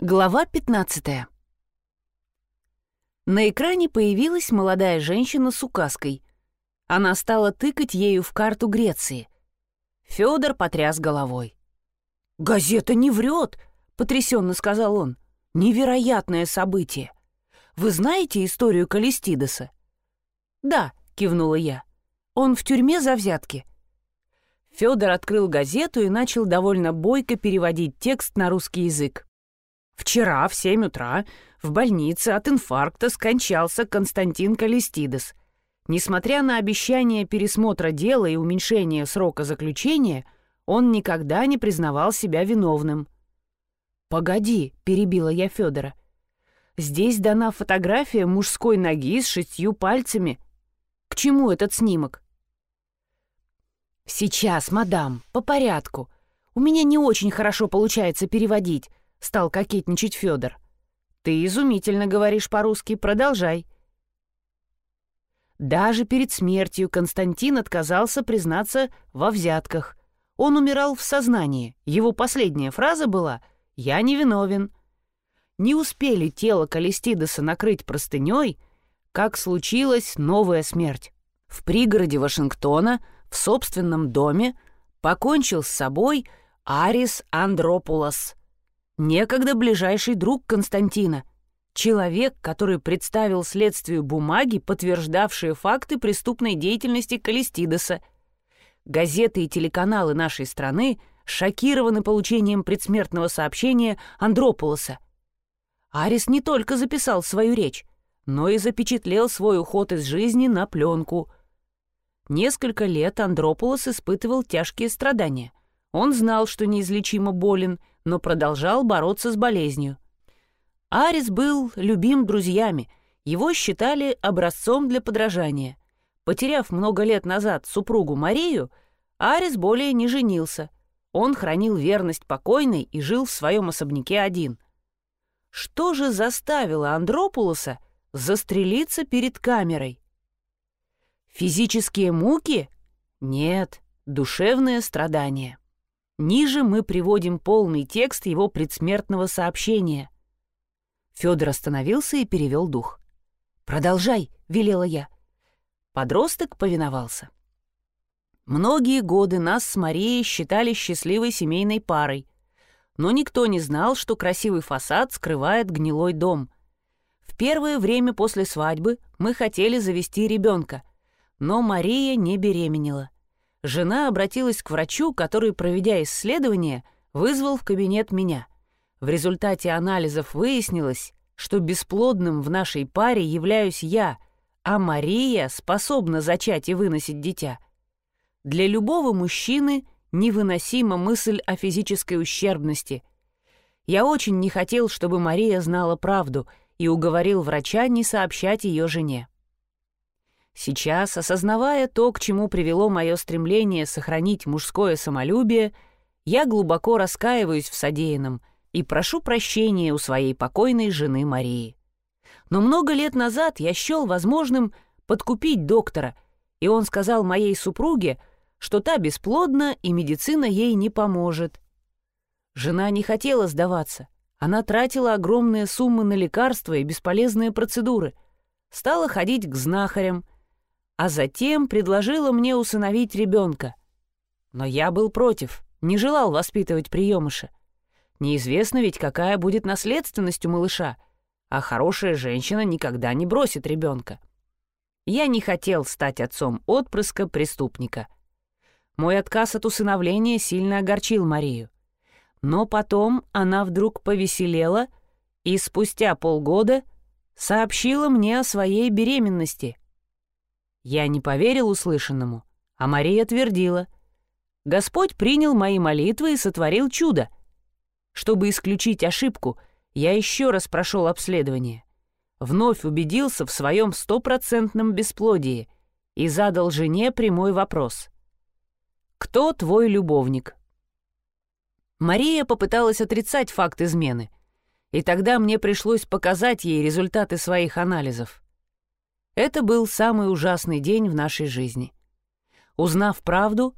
Глава 15 На экране появилась молодая женщина с указкой. Она стала тыкать ею в карту Греции. Федор потряс головой. «Газета не врет», — потрясенно сказал он. «Невероятное событие. Вы знаете историю Калистидоса?» «Да», — кивнула я. «Он в тюрьме за взятки». Федор открыл газету и начал довольно бойко переводить текст на русский язык. Вчера в семь утра в больнице от инфаркта скончался Константин Калистидес. Несмотря на обещание пересмотра дела и уменьшения срока заключения, он никогда не признавал себя виновным. «Погоди», — перебила я Федора. «Здесь дана фотография мужской ноги с шестью пальцами. К чему этот снимок?» «Сейчас, мадам, по порядку. У меня не очень хорошо получается переводить. — стал кокетничать Федор. «Ты изумительно говоришь по-русски, продолжай». Даже перед смертью Константин отказался признаться во взятках. Он умирал в сознании. Его последняя фраза была «Я не виновен». Не успели тело Калистидоса накрыть простыней, как случилась новая смерть. В пригороде Вашингтона, в собственном доме, покончил с собой Арис Андропулос, Некогда ближайший друг Константина. Человек, который представил следствию бумаги, подтверждавшие факты преступной деятельности Калистидоса. Газеты и телеканалы нашей страны шокированы получением предсмертного сообщения Андрополоса. Арис не только записал свою речь, но и запечатлел свой уход из жизни на пленку. Несколько лет Андрополос испытывал тяжкие страдания. Он знал, что неизлечимо болен, но продолжал бороться с болезнью. Арис был любим друзьями, его считали образцом для подражания. Потеряв много лет назад супругу Марию, Арис более не женился. Он хранил верность покойной и жил в своем особняке один. Что же заставило Андропулоса застрелиться перед камерой? Физические муки? Нет, душевное страдание. Ниже мы приводим полный текст его предсмертного сообщения. Федор остановился и перевел дух. «Продолжай», — велела я. Подросток повиновался. Многие годы нас с Марией считали счастливой семейной парой, но никто не знал, что красивый фасад скрывает гнилой дом. В первое время после свадьбы мы хотели завести ребенка, но Мария не беременела жена обратилась к врачу, который, проведя исследование, вызвал в кабинет меня. В результате анализов выяснилось, что бесплодным в нашей паре являюсь я, а Мария способна зачать и выносить дитя. Для любого мужчины невыносима мысль о физической ущербности. Я очень не хотел, чтобы Мария знала правду, и уговорил врача не сообщать ее жене. Сейчас, осознавая то, к чему привело мое стремление сохранить мужское самолюбие, я глубоко раскаиваюсь в содеянном и прошу прощения у своей покойной жены Марии. Но много лет назад я счел возможным подкупить доктора, и он сказал моей супруге, что та бесплодна и медицина ей не поможет. Жена не хотела сдаваться. Она тратила огромные суммы на лекарства и бесполезные процедуры. Стала ходить к знахарям — а затем предложила мне усыновить ребенка. Но я был против, не желал воспитывать приемыша. Неизвестно ведь, какая будет наследственность у малыша, а хорошая женщина никогда не бросит ребенка. Я не хотел стать отцом отпрыска преступника. Мой отказ от усыновления сильно огорчил Марию. Но потом она вдруг повеселела и спустя полгода сообщила мне о своей беременности — я не поверил услышанному, а Мария твердила. Господь принял мои молитвы и сотворил чудо. Чтобы исключить ошибку, я еще раз прошел обследование. Вновь убедился в своем стопроцентном бесплодии и задал жене прямой вопрос. «Кто твой любовник?» Мария попыталась отрицать факт измены, и тогда мне пришлось показать ей результаты своих анализов. Это был самый ужасный день в нашей жизни. Узнав правду,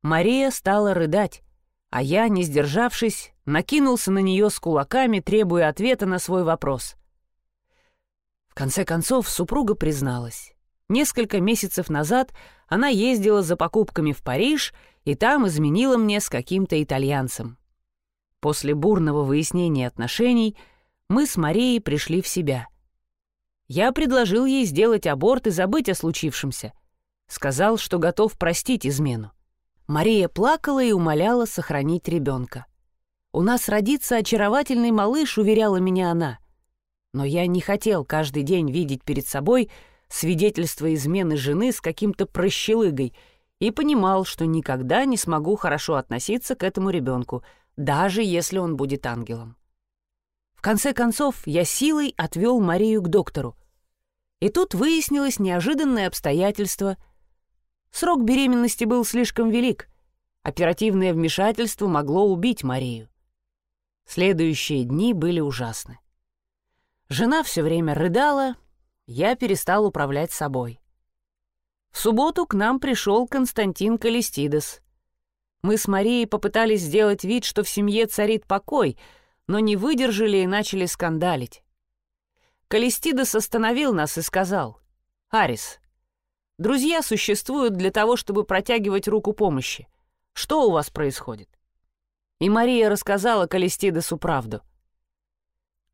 Мария стала рыдать, а я, не сдержавшись, накинулся на нее с кулаками, требуя ответа на свой вопрос. В конце концов, супруга призналась. Несколько месяцев назад она ездила за покупками в Париж и там изменила мне с каким-то итальянцем. После бурного выяснения отношений мы с Марией пришли в себя. Я предложил ей сделать аборт и забыть о случившемся. Сказал, что готов простить измену. Мария плакала и умоляла сохранить ребенка. «У нас родится очаровательный малыш», — уверяла меня она. Но я не хотел каждый день видеть перед собой свидетельство измены жены с каким-то прощелыгой и понимал, что никогда не смогу хорошо относиться к этому ребенку, даже если он будет ангелом. В конце концов, я силой отвел Марию к доктору. И тут выяснилось неожиданное обстоятельство. Срок беременности был слишком велик. Оперативное вмешательство могло убить Марию. Следующие дни были ужасны. Жена все время рыдала, я перестал управлять собой. В субботу к нам пришел Константин Калистидес. Мы с Марией попытались сделать вид, что в семье царит покой, но не выдержали и начали скандалить. Калистидес остановил нас и сказал, «Арис, друзья существуют для того, чтобы протягивать руку помощи. Что у вас происходит?» И Мария рассказала Калистидесу правду.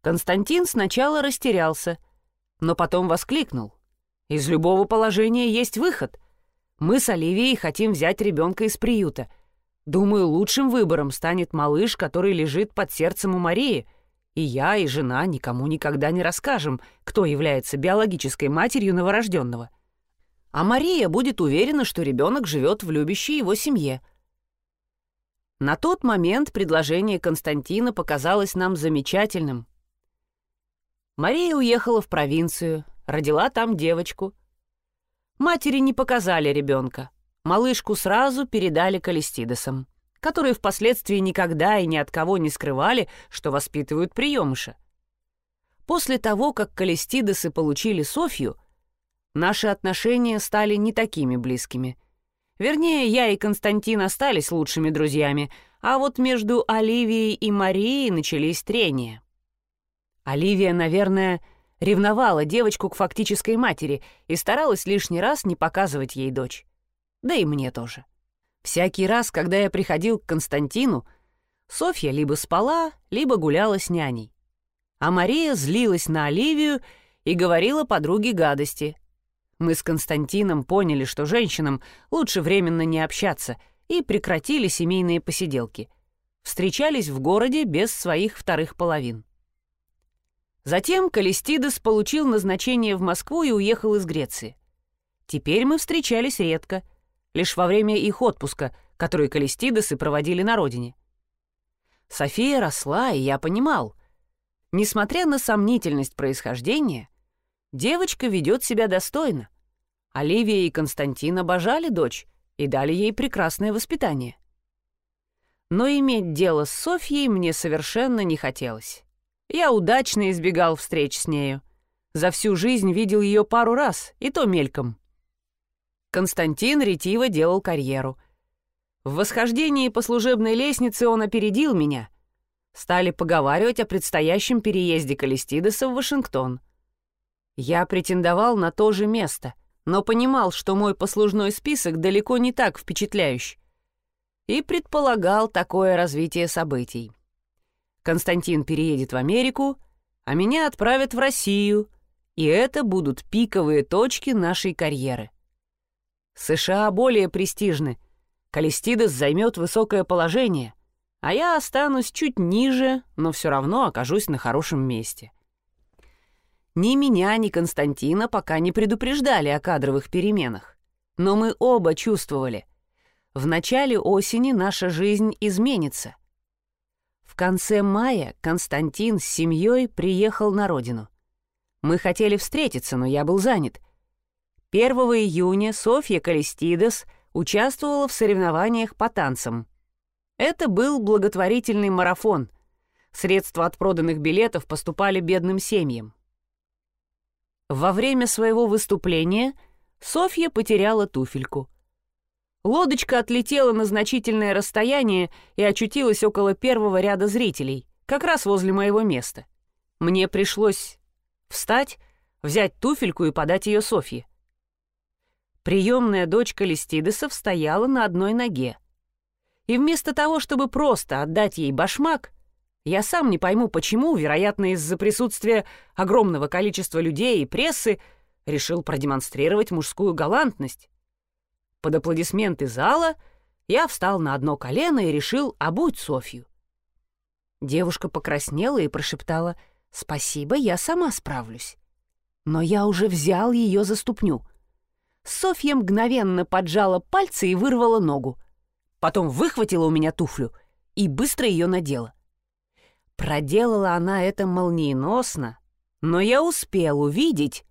Константин сначала растерялся, но потом воскликнул. «Из любого положения есть выход. Мы с Оливией хотим взять ребенка из приюта. Думаю, лучшим выбором станет малыш, который лежит под сердцем у Марии. И я, и жена никому никогда не расскажем, кто является биологической матерью новорожденного. А Мария будет уверена, что ребенок живет в любящей его семье». На тот момент предложение Константина показалось нам замечательным. Мария уехала в провинцию, родила там девочку. Матери не показали ребенка. Малышку сразу передали Калистидосам, которые впоследствии никогда и ни от кого не скрывали, что воспитывают приемыша. После того, как Калистидосы получили Софью, наши отношения стали не такими близкими. Вернее, я и Константин остались лучшими друзьями, а вот между Оливией и Марией начались трения. Оливия, наверное, ревновала девочку к фактической матери и старалась лишний раз не показывать ей дочь. Да и мне тоже. Всякий раз, когда я приходил к Константину, Софья либо спала, либо гуляла с няней. А Мария злилась на Оливию и говорила подруге гадости. Мы с Константином поняли, что женщинам лучше временно не общаться, и прекратили семейные посиделки. Встречались в городе без своих вторых половин. Затем Калистидес получил назначение в Москву и уехал из Греции. Теперь мы встречались редко, лишь во время их отпуска, который Калистидесы проводили на родине. София росла, и я понимал. Несмотря на сомнительность происхождения, девочка ведет себя достойно. Оливия и Константин обожали дочь и дали ей прекрасное воспитание. Но иметь дело с Софьей мне совершенно не хотелось. Я удачно избегал встреч с нею. За всю жизнь видел ее пару раз, и то мельком. Константин ретиво делал карьеру. В восхождении по служебной лестнице он опередил меня. Стали поговаривать о предстоящем переезде Калистидеса в Вашингтон. Я претендовал на то же место, но понимал, что мой послужной список далеко не так впечатляющий, и предполагал такое развитие событий. Константин переедет в Америку, а меня отправят в Россию, и это будут пиковые точки нашей карьеры. США более престижны. Калистидес займет высокое положение, а я останусь чуть ниже, но все равно окажусь на хорошем месте. Ни меня, ни Константина пока не предупреждали о кадровых переменах. Но мы оба чувствовали. В начале осени наша жизнь изменится — в конце мая Константин с семьей приехал на родину. Мы хотели встретиться, но я был занят. 1 июня Софья Калистидес участвовала в соревнованиях по танцам. Это был благотворительный марафон. Средства от проданных билетов поступали бедным семьям. Во время своего выступления Софья потеряла туфельку. Лодочка отлетела на значительное расстояние и очутилась около первого ряда зрителей, как раз возле моего места. Мне пришлось встать, взять туфельку и подать ее Софье. Приемная дочка Листидесов стояла на одной ноге. И вместо того, чтобы просто отдать ей башмак, я сам не пойму почему, вероятно, из-за присутствия огромного количества людей и прессы, решил продемонстрировать мужскую галантность. Под аплодисменты зала я встал на одно колено и решил обуть Софью. Девушка покраснела и прошептала «Спасибо, я сама справлюсь». Но я уже взял ее за ступню. Софья мгновенно поджала пальцы и вырвала ногу. Потом выхватила у меня туфлю и быстро ее надела. Проделала она это молниеносно, но я успел увидеть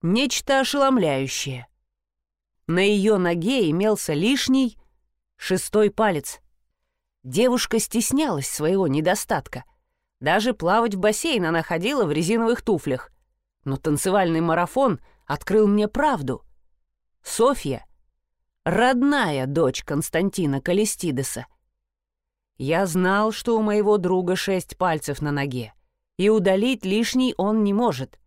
нечто ошеломляющее. На ее ноге имелся лишний шестой палец. Девушка стеснялась своего недостатка. Даже плавать в бассейн она ходила в резиновых туфлях. Но танцевальный марафон открыл мне правду. Софья — родная дочь Константина Калистидеса. Я знал, что у моего друга шесть пальцев на ноге, и удалить лишний он не может.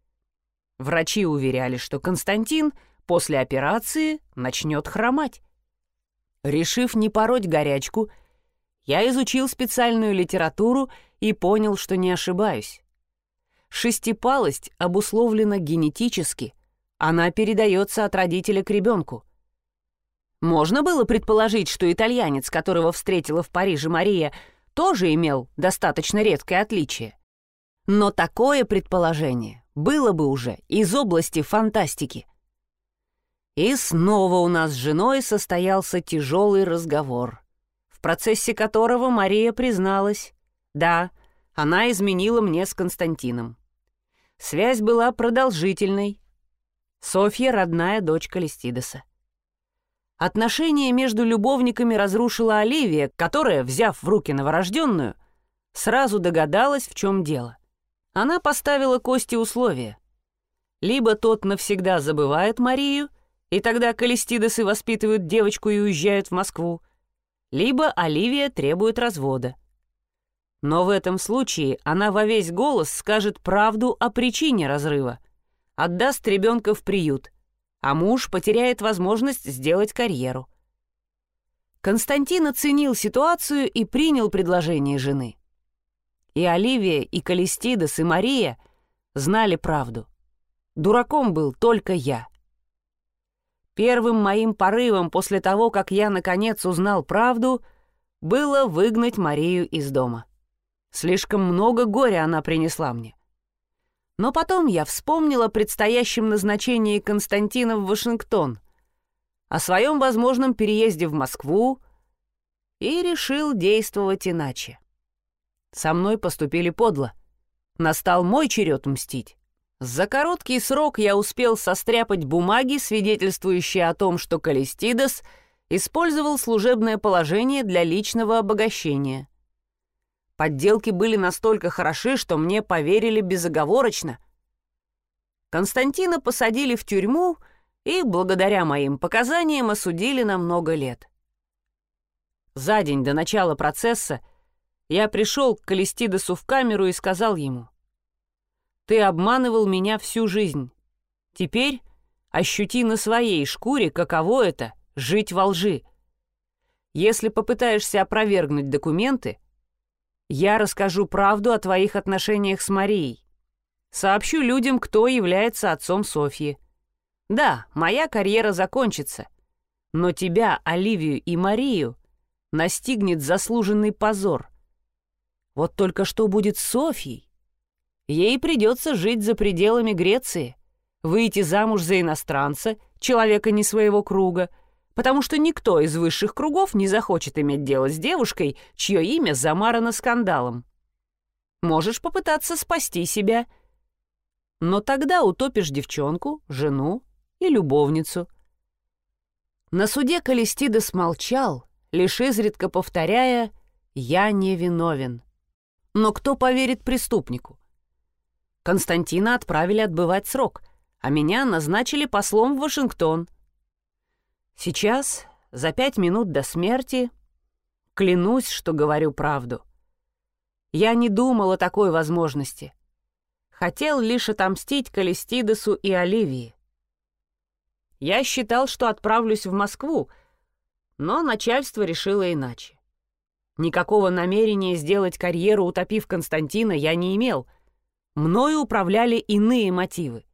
Врачи уверяли, что Константин после операции начнет хромать. Решив не пороть горячку, я изучил специальную литературу и понял, что не ошибаюсь. Шестипалость обусловлена генетически, она передается от родителя к ребенку. Можно было предположить, что итальянец, которого встретила в Париже Мария, тоже имел достаточно редкое отличие. Но такое предположение было бы уже из области фантастики. И снова у нас с женой состоялся тяжелый разговор, в процессе которого Мария призналась, да, она изменила мне с Константином. Связь была продолжительной. Софья — родная дочка Листидеса. Отношения между любовниками разрушила Оливия, которая, взяв в руки новорожденную, сразу догадалась, в чем дело. Она поставила Косте условия. Либо тот навсегда забывает Марию, и тогда Калистидосы воспитывают девочку и уезжают в Москву, либо Оливия требует развода. Но в этом случае она во весь голос скажет правду о причине разрыва, отдаст ребенка в приют — а муж потеряет возможность сделать карьеру. Константин оценил ситуацию и принял предложение жены. И Оливия, и Калистидас, и Мария знали правду. Дураком был только я. Первым моим порывом после того, как я наконец узнал правду, было выгнать Марию из дома. Слишком много горя она принесла мне. Но потом я вспомнила о предстоящем назначении Константина в Вашингтон, о своем возможном переезде в Москву и решил действовать иначе. Со мной поступили подло. Настал мой черед мстить. За короткий срок я успел состряпать бумаги, свидетельствующие о том, что Калистидас использовал служебное положение для личного обогащения. Подделки были настолько хороши, что мне поверили безоговорочно. Константина посадили в тюрьму и, благодаря моим показаниям, осудили на много лет. За день до начала процесса я пришел к Калистидосу в камеру и сказал ему, «Ты обманывал меня всю жизнь. Теперь ощути на своей шкуре, каково это — жить во лжи. Если попытаешься опровергнуть документы — я расскажу правду о твоих отношениях с Марией. Сообщу людям, кто является отцом Софьи. Да, моя карьера закончится, но тебя, Оливию и Марию настигнет заслуженный позор. Вот только что будет с Софьей? Ей придется жить за пределами Греции, выйти замуж за иностранца, человека не своего круга, потому что никто из высших кругов не захочет иметь дело с девушкой, чье имя замарано скандалом. Можешь попытаться спасти себя, но тогда утопишь девчонку, жену и любовницу. На суде Калистидес молчал, лишь изредка повторяя «Я не виновен». Но кто поверит преступнику? Константина отправили отбывать срок, а меня назначили послом в Вашингтон — Сейчас за пять минут до смерти, клянусь, что говорю правду. Я не думал о такой возможности. Хотел лишь отомстить Калистидесу и Оливии. Я считал, что отправлюсь в Москву, но начальство решило иначе. Никакого намерения сделать карьеру, утопив Константина, я не имел. Мною управляли иные мотивы.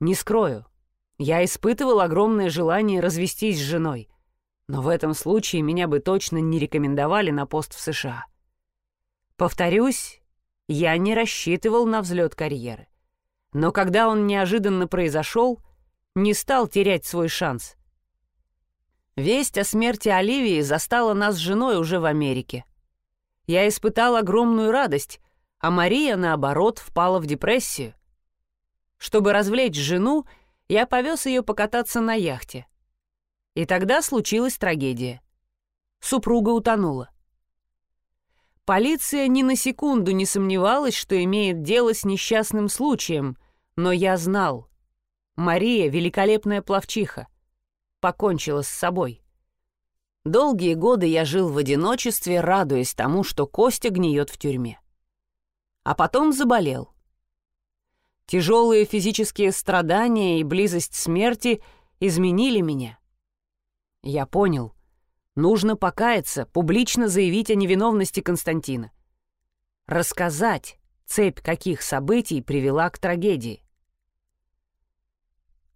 Не скрою, я испытывал огромное желание развестись с женой, но в этом случае меня бы точно не рекомендовали на пост в США. Повторюсь, я не рассчитывал на взлет карьеры. Но когда он неожиданно произошел, не стал терять свой шанс — Весть о смерти Оливии застала нас с женой уже в Америке. Я испытал огромную радость, а Мария, наоборот, впала в депрессию. Чтобы развлечь жену, я повез ее покататься на яхте. И тогда случилась трагедия. Супруга утонула. Полиция ни на секунду не сомневалась, что имеет дело с несчастным случаем, но я знал. Мария — великолепная пловчиха покончила с собой. Долгие годы я жил в одиночестве, радуясь тому, что Костя гниет в тюрьме. А потом заболел. Тяжелые физические страдания и близость смерти изменили меня. Я понял, нужно покаяться, публично заявить о невиновности Константина. Рассказать, цепь каких событий привела к трагедии.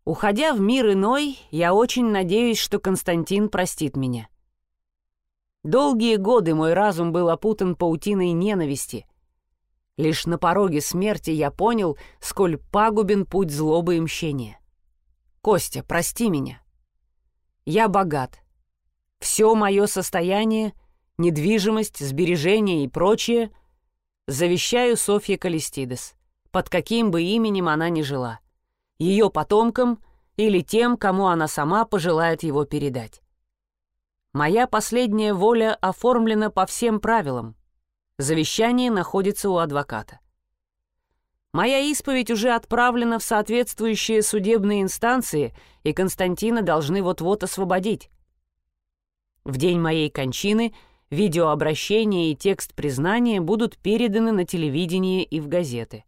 Уходя в мир иной, я очень надеюсь, что Константин простит меня. Долгие годы мой разум был опутан паутиной ненависти. Лишь на пороге смерти я понял, сколь пагубен путь злобы и мщения. Костя, прости меня. Я богат. Все мое состояние, недвижимость, сбережения и прочее завещаю Софье Калистидес, под каким бы именем она ни жила ее потомкам или тем, кому она сама пожелает его передать. Моя последняя воля оформлена по всем правилам. Завещание находится у адвоката. Моя исповедь уже отправлена в соответствующие судебные инстанции, и Константина должны вот-вот освободить. В день моей кончины видеообращение и текст признания будут переданы на телевидение и в газеты.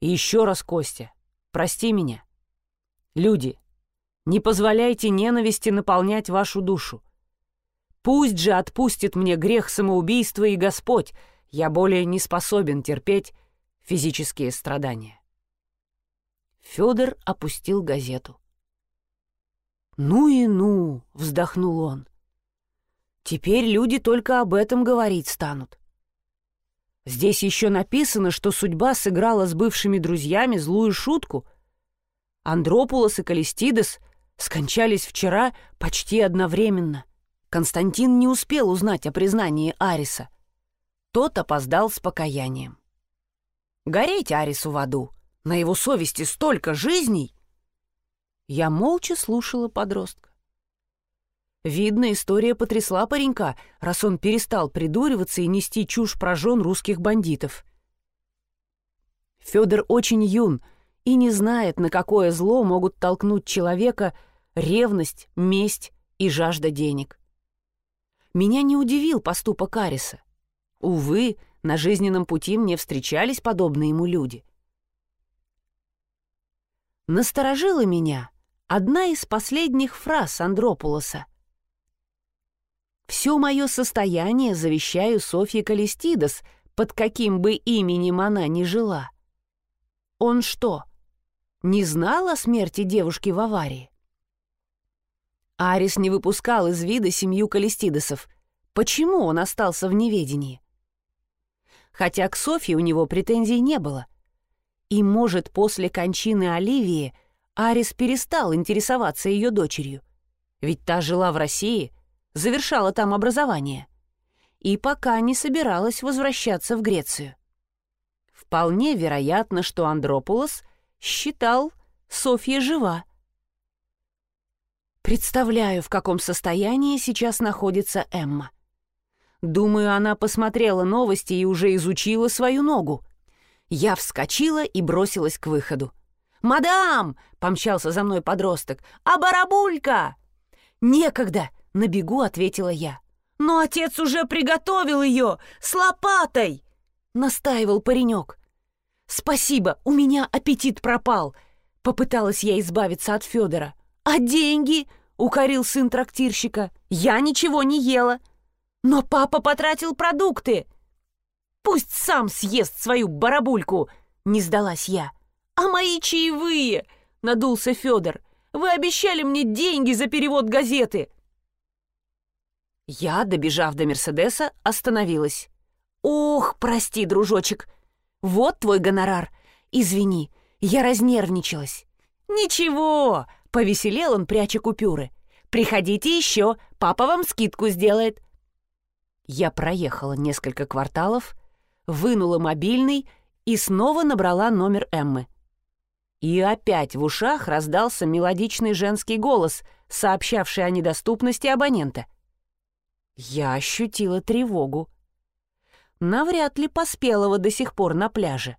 Еще раз, Костя, Прости меня. Люди, не позволяйте ненависти наполнять вашу душу. Пусть же отпустит мне грех самоубийства и Господь, я более не способен терпеть физические страдания. Федор опустил газету. «Ну и ну!» — вздохнул он. «Теперь люди только об этом говорить станут. Здесь еще написано, что судьба сыграла с бывшими друзьями злую шутку. Андропулос и Калистидес скончались вчера почти одновременно. Константин не успел узнать о признании Ариса. Тот опоздал с покаянием. Гореть Арису в аду. На его совести столько жизней. Я молча слушала подростка. Видно, история потрясла паренька, раз он перестал придуриваться и нести чушь про жен русских бандитов. Федор очень юн и не знает, на какое зло могут толкнуть человека ревность, месть и жажда денег. Меня не удивил поступок Ариса. Увы, на жизненном пути мне встречались подобные ему люди. Насторожила меня одна из последних фраз Андропулоса — все мое состояние завещаю Софье Калистидас, под каким бы именем она ни жила. Он что, не знал о смерти девушки в аварии? Арис не выпускал из вида семью Калистидосов. Почему он остался в неведении? Хотя к Софье у него претензий не было. И, может, после кончины Оливии Арис перестал интересоваться ее дочерью. Ведь та жила в России — завершала там образование, и пока не собиралась возвращаться в Грецию. Вполне вероятно, что Андропулос считал Софья жива. Представляю, в каком состоянии сейчас находится Эмма. Думаю, она посмотрела новости и уже изучила свою ногу. Я вскочила и бросилась к выходу. «Мадам!» — помчался за мной подросток. «А барабулька!» «Некогда!» — на бегу ответила я. «Но отец уже приготовил ее! С лопатой!» — настаивал паренек. «Спасибо, у меня аппетит пропал!» — попыталась я избавиться от Федора. «А деньги?» — укорил сын трактирщика. «Я ничего не ела!» «Но папа потратил продукты!» «Пусть сам съест свою барабульку!» — не сдалась я. «А мои чаевые?» — надулся Федор. «Вы обещали мне деньги за перевод газеты!» Я, добежав до Мерседеса, остановилась. «Ох, прости, дружочек. Вот твой гонорар. Извини, я разнервничалась». «Ничего!» — повеселел он, пряча купюры. «Приходите еще, папа вам скидку сделает». Я проехала несколько кварталов, вынула мобильный и снова набрала номер Эммы. И опять в ушах раздался мелодичный женский голос, сообщавший о недоступности абонента. Я ощутила тревогу. Навряд ли Поспелова до сих пор на пляже.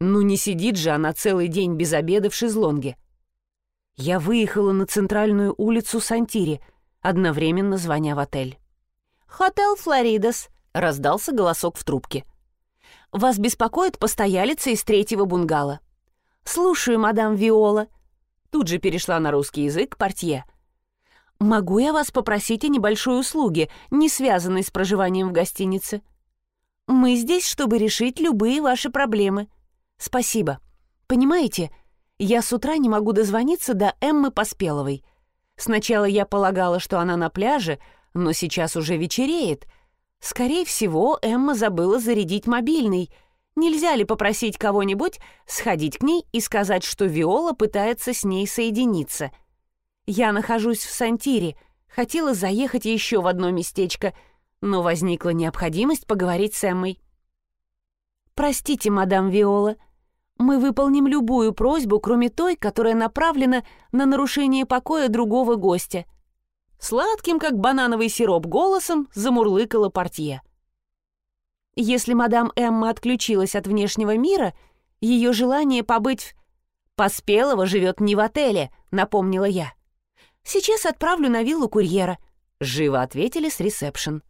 Ну не сидит же она целый день без обеда в шезлонге. Я выехала на центральную улицу Сантири, одновременно звоня в отель. «Хотел Флоридас», — раздался голосок в трубке. «Вас беспокоит постоялица из третьего бунгало». «Слушаю, мадам Виола». Тут же перешла на русский язык портье. «Могу я вас попросить о небольшой услуге, не связанной с проживанием в гостинице?» «Мы здесь, чтобы решить любые ваши проблемы. Спасибо. Понимаете, я с утра не могу дозвониться до Эммы Поспеловой. Сначала я полагала, что она на пляже, но сейчас уже вечереет. Скорее всего, Эмма забыла зарядить мобильный. Нельзя ли попросить кого-нибудь сходить к ней и сказать, что Виола пытается с ней соединиться?» Я нахожусь в Сантире, хотела заехать еще в одно местечко, но возникла необходимость поговорить с Эммой. «Простите, мадам Виола, мы выполним любую просьбу, кроме той, которая направлена на нарушение покоя другого гостя». Сладким, как банановый сироп, голосом замурлыкала портье. Если мадам Эмма отключилась от внешнего мира, ее желание побыть. «Поспелого живет не в отеле», — напомнила я. Сейчас отправлю на виллу курьера», — живо ответили с ресепшн.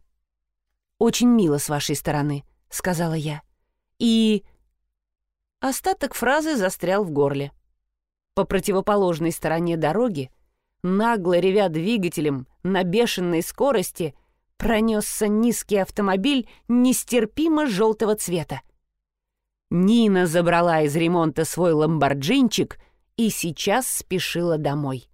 «Очень мило с вашей стороны», — сказала я. «И...» Остаток фразы застрял в горле. По противоположной стороне дороги, нагло ревя двигателем на бешеной скорости, пронесся низкий автомобиль нестерпимо желтого цвета. Нина забрала из ремонта свой ламборджинчик и сейчас спешила домой.